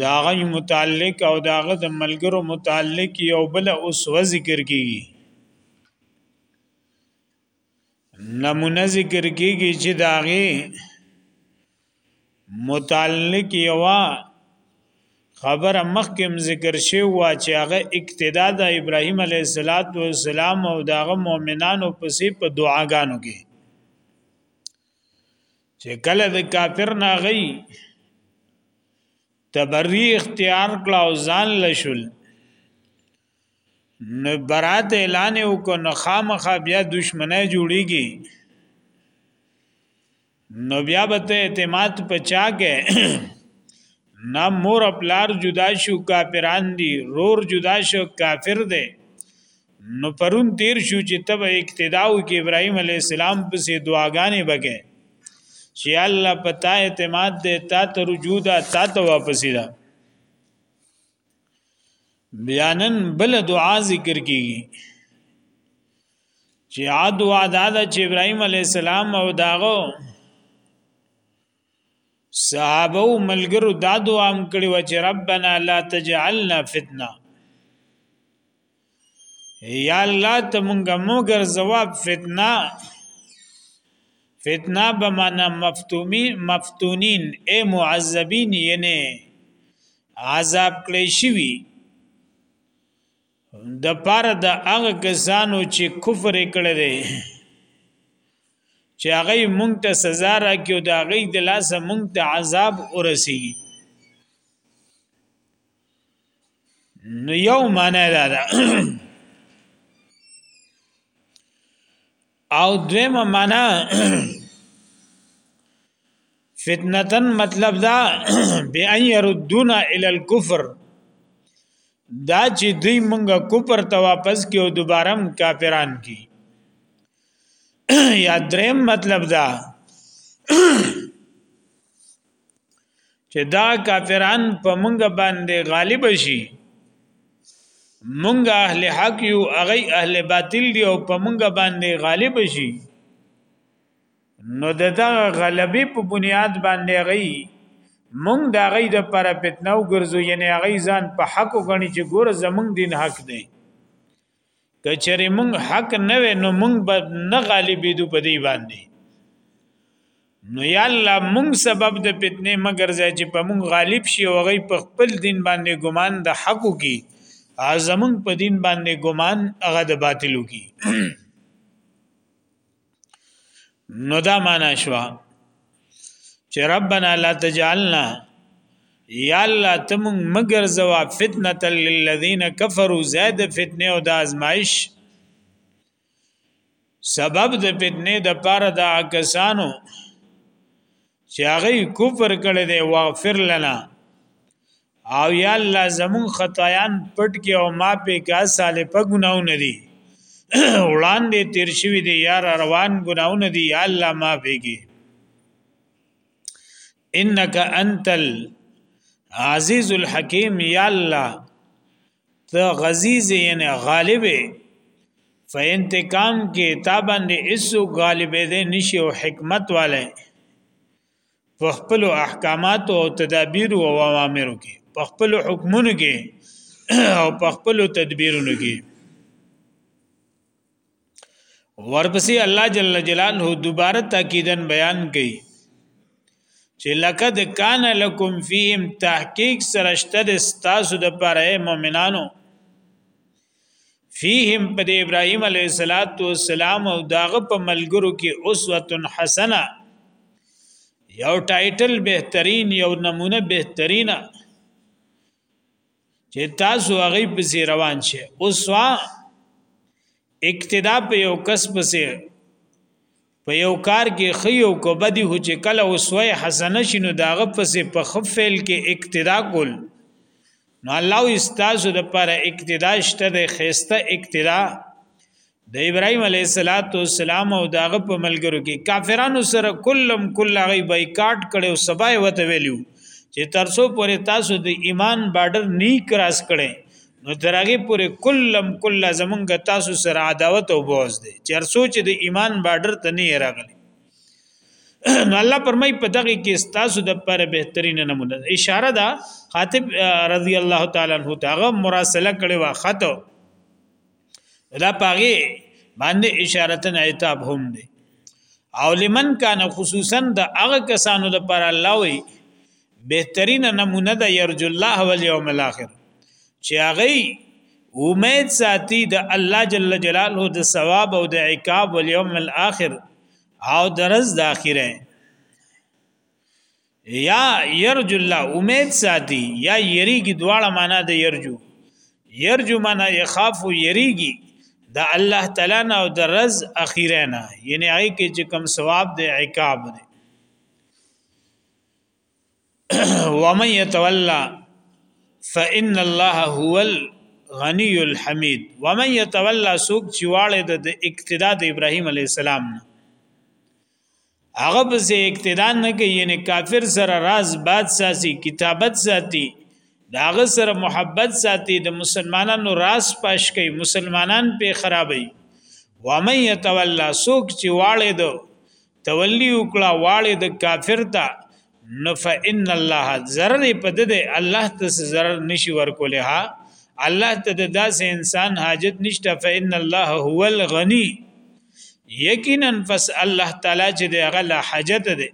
دا غي متعلق او دا غ د ملګرو متعلق یو بل اوس و ذکر کیږي نمونه ذکر کیږي چې دا غي متعلق یو خبره مخکم ذکر شی و چې هغه اقتدا د ابراهیم علیه السلام او داغه مؤمنانو پسې په دعاګانو کې چې کله د کافر ناغي تبری اختیار کړه او ځان لشل نو برات اعلان وکړ نو خامخا بیا دشمنه جوړیږي نو بیا به ته اعتماد پچا کې نه مور خپلار جدا شو کافران دي رور جدا شو کافر دی نو پرون تیر شو چې تب اقتداء کې ابراهيم عليه السلام پسې دعاګانې بګې چې الله پتا اعتماد دې تا ته رجوع ده تا ته واپس ده بیانن بل دعا ذکر کیږي چې ا دعا دا ده چې ابراهيم عليه السلام او داغو صحابه او ملګرو دا دعا هم کړې و چې ربنا لا تجعلنا فتنه یا الله ته مونږه موګر جواب فتنه فتنه به معنا مفتومی مفتونین اے معذبین ینه عذاب کړی شوی د پاره د هغه کسانو چې کفر کړی دی چې هغه مونږ ته سزا راکړي او د هغه د لاسه مونږ ته عذاب ورسیږي نو یو معنی دا ده او دویمه معنا فتنتن مطلب دا بی ان يردون الى الكفر دا چې دوی مونږه کفر ته واپس کیو دوباره کافران کی یا دریم مطلب دا چې دا کافران په مونږ باندې غالب شي مونږ اهل حق یو هغه اهل باطل دی او په مونږ باندې غالب شي نو دغه غلبي په بنیاد باندې غي مونږ دا غي د پر فتنو ګرځو یعنی غي ځان په حق غني چې ګور زمونږ دین حق دی کچری مونږ حق نه وې نو مونږ به نه غالبې دو په دی باندې نو یا الله مونږ سبب د فتنې مگر ځای چې په مونږ غالب شي او غي په خپل دین باندې ګمان د حقو کی ازمون په دین باندې ګمان هغه د باطلو کی نو دا معنا شو چې ربنا لا تجعلنا یا الله تم مگر زوا فتنه للذین کفروا زاد فتنه او د ازمایش سبب د فتنه د پاره د کسانو چې هغه کفر کړی دی واغفر لنا او یا الله زمون خطایان پټ کې او ما په کا ساله په ګناو نه دي وړاندې تیر شوی دی یار روان ګناو نه دي یا الله ما په کې انک انتل عزیز الحکیم یا الله ته غزیز یعنی غالب فانتقام کې تا باندې اسو غالب دې نشي او حکمت والے په خپل احکامات او تدابیر او اوامرو کې په خپل حکمونو کې او په خپل تدبیرونو کې ورپسې الله جل جلاله دوباره تاکیدن بیان کړي چې لقد کان لکم فیهم تحقیق سرشته د استاسو د پاره مؤمنانو فیهم په ابراهیم علیه السلام او داغه په ملګرو کې اسوه حسنه یو ټایټل بهترین یو نمونه بهترینه چې تاسو هغه په زی روان شي اوس وا اقتدا په یو کس پسې په یو کار کې خيو کو بدی هو چې کله اوسوي حسنه شینو داغه پسې په خفل کې اقتدا کول نو الله استاسو د پر اقتدا شته د خيسته اقتدا د ابراهيم عليه السلام او داغه په ملګرو کې کافرانو سره کلم کله غي بایکاټ کړي او سبا وته ویلو چې ترسو پورې تاسو د ایمان بارډر نه کراس کړي نو ترغه پورې کلم کله زمونږ تاسو سره عداوت او بغض دي چرسو چې د ایمان بارډر ته نه راغلي نو الله پرمای په دغه کې تاسو د پر بهترین نمونه اشاره ده خاطب رضی الله تعالی عنہ تاغه مراسله کړي وا خطو دا پاغي باندې اشارتن عتاب هم دی او لمن کان خصوصا د هغه کسانو د پر الله وي بهترین نمونه د یرج الله والیوم الاخر چې هغه امید ساتي د الله جل جلاله د ثواب او د عقاب والیوم الاخر او درز د اخره یا یرجو الله امید ساتي یا یریږي دواړه معنا د یرجو یرجو معنا یخاف یریږي د الله تعالی نه او د رز اخیره نه یعنی هغه کې چې کم ثواب د عقاب دی ومن يتولى فإن الله هو الغني الحميد ومن يتولى سوق چواله د اقتداء د ابراهيم عليه السلام نه هغه په سه اقتدا نه کوي یعنی کافر سره راز باد ساسي کتابت ساتي داغه سره محبت ساتي د مسلمانانو راز پاش کوي مسلمانان په خرابي ومن يتولى سوک چې واړې دو تولی وکړه واړې د کافر ته نو فإن الله ضرر په دې الله ته ضرر نشي ورکولې ها الله ته د داسې انسان حاجت نشته فإن الله هو الغني یقینا فس الله تعالی چې د هغه لا حاجت ده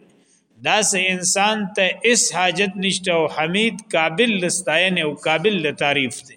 داسې انسان ته اس حاجت نشته او حمید قابل لستاین او قابل لتعریف ده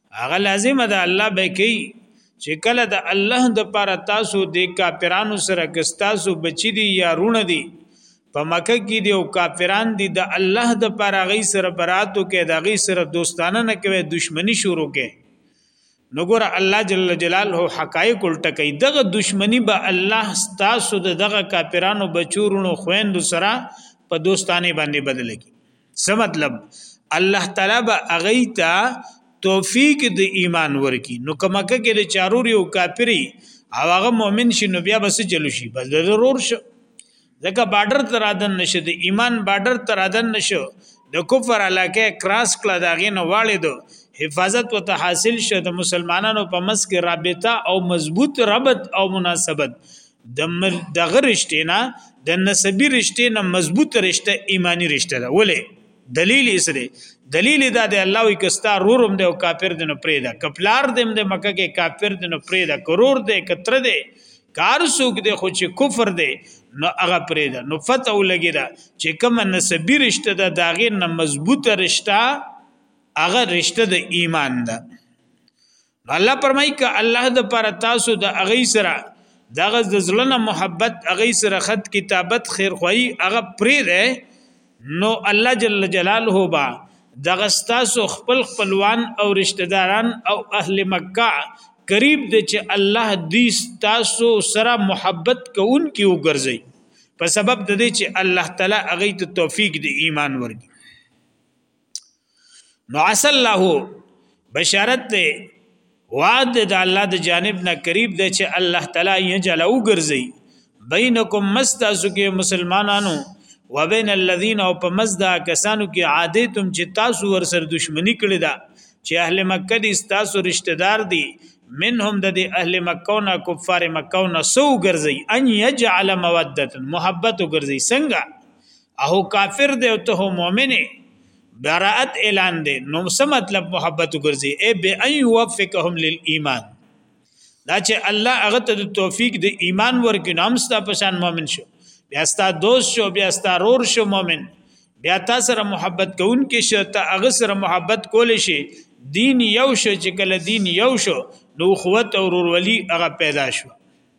هغه لازم ده الله به کوي چې کله د الله د پاره تاسو د کافرانو سره کستاسو بچی دي یا رونه دي په مکه کې دی او کافران دي د الله د پاره غي سره براتو کې د غي سره دوستانه نه کوي دشمنی شروع کې نګور الله جل جلاله حقایق الټه کوي دغه دشمنی به الله ستاسو دغه کافرانو بچورونو خويندو سره په دوستانه باندې بدلږي څه مطلب الله تعالی به هغه ته توفیق د ایمان ورکی نو کما کې د چارور یو کافری او هغه مؤمن شي نو بیا بس چلو شي بس ضرور شو ځکه بارډر تر ادن نشه د ایمان بارډر تر ادن نشه د کفر علاقه کراس کړه دا غینه واړې دو حفاظت وته حاصل شه د مسلمانانو په مس کې رابطه او مضبوط ربط او مناسبت د مل دغه رشتې نه د نسبی رشتې نه مضبوط رشتہ ایمانی رشتہ ده ولې دلیل یې سره دلیل دا دی الله وی کستا رورم دی او کافر دی نو پرې ده کپلار دی د مکه کې کافر دی نو پرې ده کرور دی کتر دی کار سوک دی خو چې کفر دی نو هغه پرې ده نو فتح ولګی دا چې کوم نسبی رشتہ ده داغه نه مضبوط رشتہ هغه رشتہ د ایمان ده الله پرمای ک الله د پر تاسو د اغي سره دغه د زړه محبت اغي سره خط کتابت خیر خوای هغه پری ده نو الله جل جلاله با دغه تاسو خپل خپلوان او رشتہ داران او اهل مکه قریب د چې الله دې تاسو سره محبت کوون کی وګرځي په سبب د دې چې الله تعالی اغي ته توفیق د ایمان ورکړي نو عسى الله بشارت ده وعد د الله د جانب نه قریب ده چې الله تعالی یجعل او ګرځي بینکم مستاسو کې مسلمانانو وبین الذین او په مزدا کسانو کې عادتم چې تاسو ور سره دښمنی کړی ده چې اهل مکه دي تاسو رشتہ دار دي منهم د اهل مکه نه کفار مکه نه سو ګرځي ان یجعل موده محبت ګرځي څنګه اهو کافر دی او ته مؤمن براءت اعلان دی نو څه مطلب محبت ګرځي ای به ان يوفقهم للايمان دا چې الله هغه ته توفیق د ایمان ورکړي نو هم ستا پشان مؤمن شو بیا ستا دوست شو بیا ستا رور شو مؤمن بیا تا سره محبت کوون کې شو ته هغه سره محبت کول شي دین یو شو چې کله دین یو شو نو خوت او رور ولی هغه پیدا شو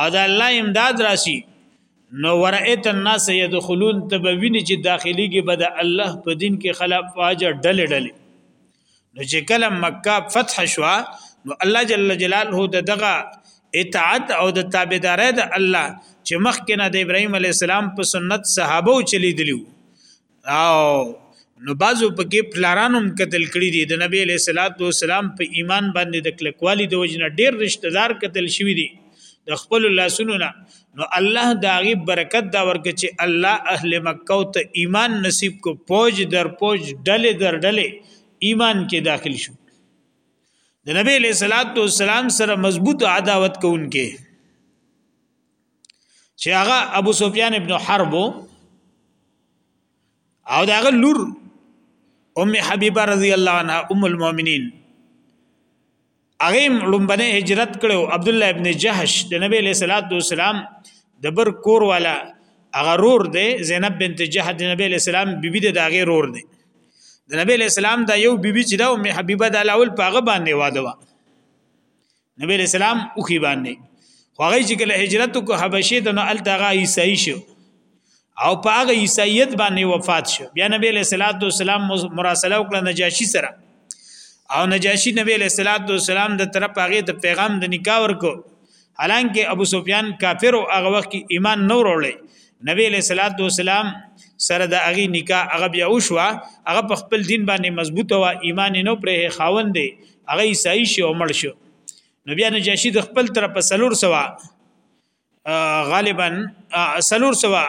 او د الله امداد راشي نو ورایت الناس يدخلون تبوین چې داخلي کې بد الله په دین کې خلق واجه ډل ډل نو چې کله مکه فتح شو نو الله جل جلاله د دغه اطاعت او د تابعداري د الله چې مخکې نه د ابراهيم عليه السلام په سنت صحابه چلی دلیو او نو بعضو پکې پلارانو هم قتل کړی دي د نبی له صلوات و سلام په ایمان باندې د کلکوالي د وجنه ډیر رشتہ دار قتل شوی دي د خپل لاسونو نه نو الله دا غي برکت دا ورک چې الله اهل مکه ته ایمان نصیب کو پوج در پوج ډلې در ډلې ایمان کې داخل شو د نبی له صلوات و سلام سره مضبوط عداوت کوونکې چې هغه ابو سفیان ابن حرب او داغه لور ام حبیبه رضی الله عنها ام المؤمنین هغه لومبنه هجرت کړو عبد الله ابن جهش د نبی له صلوات و سلام د بر کور والا هغه رور دی زینب بنت جهش د نبی له سلام بیبي د داغه رور دی د نبی له سلام دا یو بیبي چې دا ام حبیبه د الاول پاغه باندې واده و نبی علیہ السلام او کی باندې خو هغه چې کله هجرت کو حبشه ته نو التغه عیسی شو او په هغه عیسیت باندې وفات شو بیا نبی علیہ الصلوۃ والسلام مراسله وکړه نجاشی سره او نجاشی نبی علیہ الصلوۃ والسلام د طرف هغه ته پیغام د نکاح ورکو حالانکه ابو سفیان کافر او هغه وخت کې ایمان نه وروړي نبی علیہ الصلوۃ والسلام سره د هغه نکاح هغه بیا وشو هغه په خپل دین باندې مضبوط و ایمان نه پرې خاوند دی هغه عیسائی شو او مړ شو نو بیا نجاشی د خپل طرف په سلور سوا غالبا سلور سوا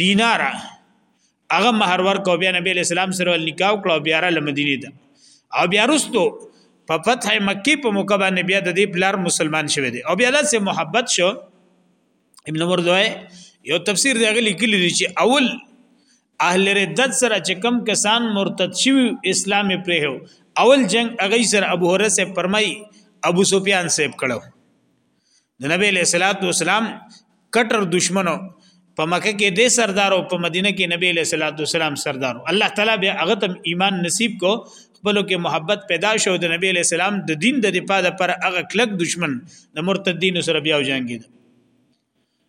دینار هغه مہر ورکو بیا نبی علیہ السلام سره نکاح کړو بیا را لمدینه ده او بیا رستو په فتح مکی په موقع باندې بیا د دې بلار مسلمان شوه دی او بیا له سه محبت شو ابن مردوی یو تفسیر دی غلی کلی چې اول اهل ردت سره چې کم کسان مرتد شوی اسلام پرهو اول جنگ اغه سره ابو هرره سے فرمای ابو سفیان سیب کړو د نبی له صلوات و سلام کټر دشمنو په مکه کې د سردارو په مدینه کې نبی له صلوات و سلام سردارو الله تعالی به هغه تم ایمان نصیب کو خپلو کې محبت پیدا شو د نبی له سلام د دین د دفاع پر هغه کلک دشمن د مرتدین سره بیا جنگید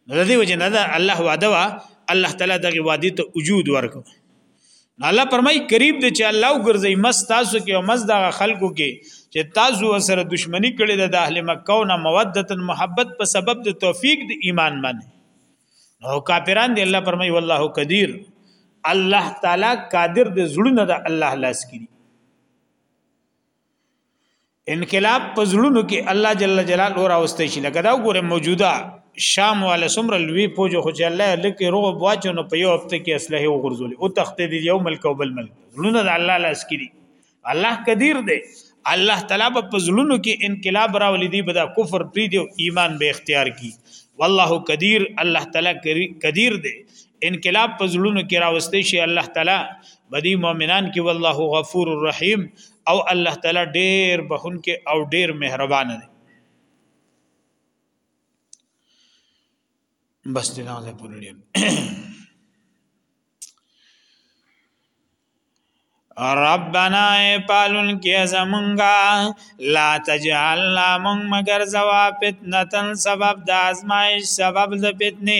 نو د دې وجه نه ده الله وعده وا الله تعالی دغه وعده ته وجود ورکو الله پرمای قریب دی چې الله وګرځي مس تاسو کې او مس دغه خلکو کې چې تاسو سره دښمنی کړې ده د اهل مکه او نه مودت محبت په سبب د توفیق د ایمان باندې او کافران دی الله پرمای والله قدیر الله تعالی قادر د زړه نه د الله لاس کړي انقلاب پزړونو کې الله جل جلاله اور اوسته شي لکه دا وګوره موجوده شام ولا سمر لوی پوجو خو چې الله لکه روغ بواچو نو په یو هفته کې اسلحه وغورځولې او تخت دې یو ملک او بل ملک زړونه د الله لاس کړي الله قدیر دی الله تعالی په پزړونو کې انقلاب راولې دی بدا کفر پری دی ایمان به اختیار کی والله قدیر الله تعالی قدیر دی انقلاب په زړونو کې راوستي شي الله تعالی بدی مؤمنان کې والله غفور الرحیم او الله تعالی ډیر بهون کې او ډیر مهربان دی بس دې نه ده پوره ربنا پالون کې زمونږه لا تجعلنا مونږ مگر زوا فتنه سبب د ازمایش سبب د فتنه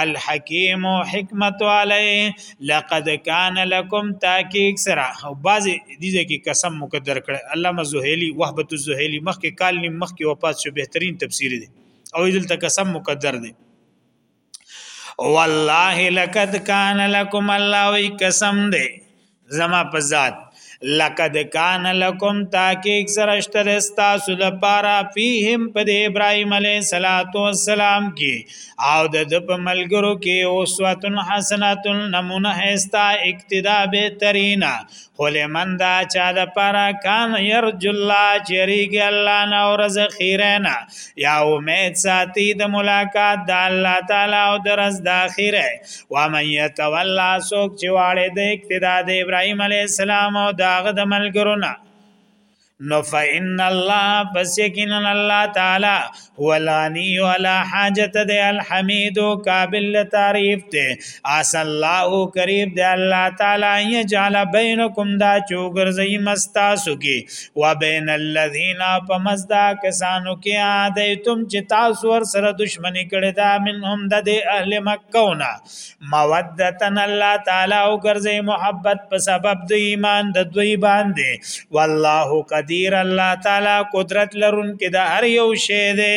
الحکیم حکمت علی لقد کان لکم تاکیک سرا او باز دې کې قسم مقدر کړ علامه زهیلی وهبت الزهیلی مخکې کال نیم مخکې وفات شو بهترین تفسیر دی او دې ته قسم مقدر دی والله لقد کان لکم الله وی قسم دی زما په ذات لقد کان لکم تحقیق سرشتر استاسو لپاره فیهم په د ابراهیم علیه الصلاۃ والسلام کې او د د په ملګرو کې اوسوتن حسنات نمونه هستا اقتدا به ترینا ولمن دا چا لپاره کان یرج الله چریګ الله نو رزق خیرنا یا امید ساتي د ملاقات د الله تعالی او درز د اخره و من يتولى سوک چې واړې د اقتدا د ابراهيم عليه السلام او داغه د ملګرونه نو فإن الله پس یقینا الله تعالی هو الغنی ولا حاجت د الحمید قابل تعریف ته اس الله قریب دی الله تعالی یجعل بینکم دا چوغرزی مستاسو کی و بین الذین فمزدا کسانو کی عادیتم چې تاسو ور سره دشمنی کړی دا منهم د اهل مکه نا مودتن الله تعالی او ګرځي محبت په سبب د ایمان د دوی باندې والله قدیر الله تعالی قدرت لرون کې د هر یو شی دی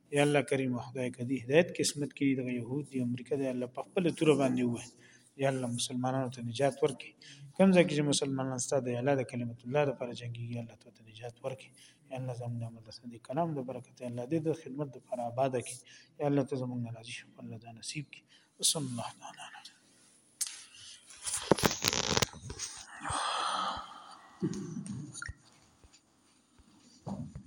یا الله کریم خدای کدی هدایت قسمت کړي د يهود دی امریکا دی الله په خپل تور باندې وای یا الله مسلمانانو ته نجات ورکړي کوم ځای کې مسلمانان ستاسو د الله د کلمت الله لپاره جنگي یا الله ته نجات ورکړي یا الله زموږ د مدرسې د کلام د برکت الله دې د خدمت لپاره آباد کړي یا الله ته زموږ راضي شي الله دا نصیب کړي صلی الله تعالی علیه Thank you.